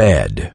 bed.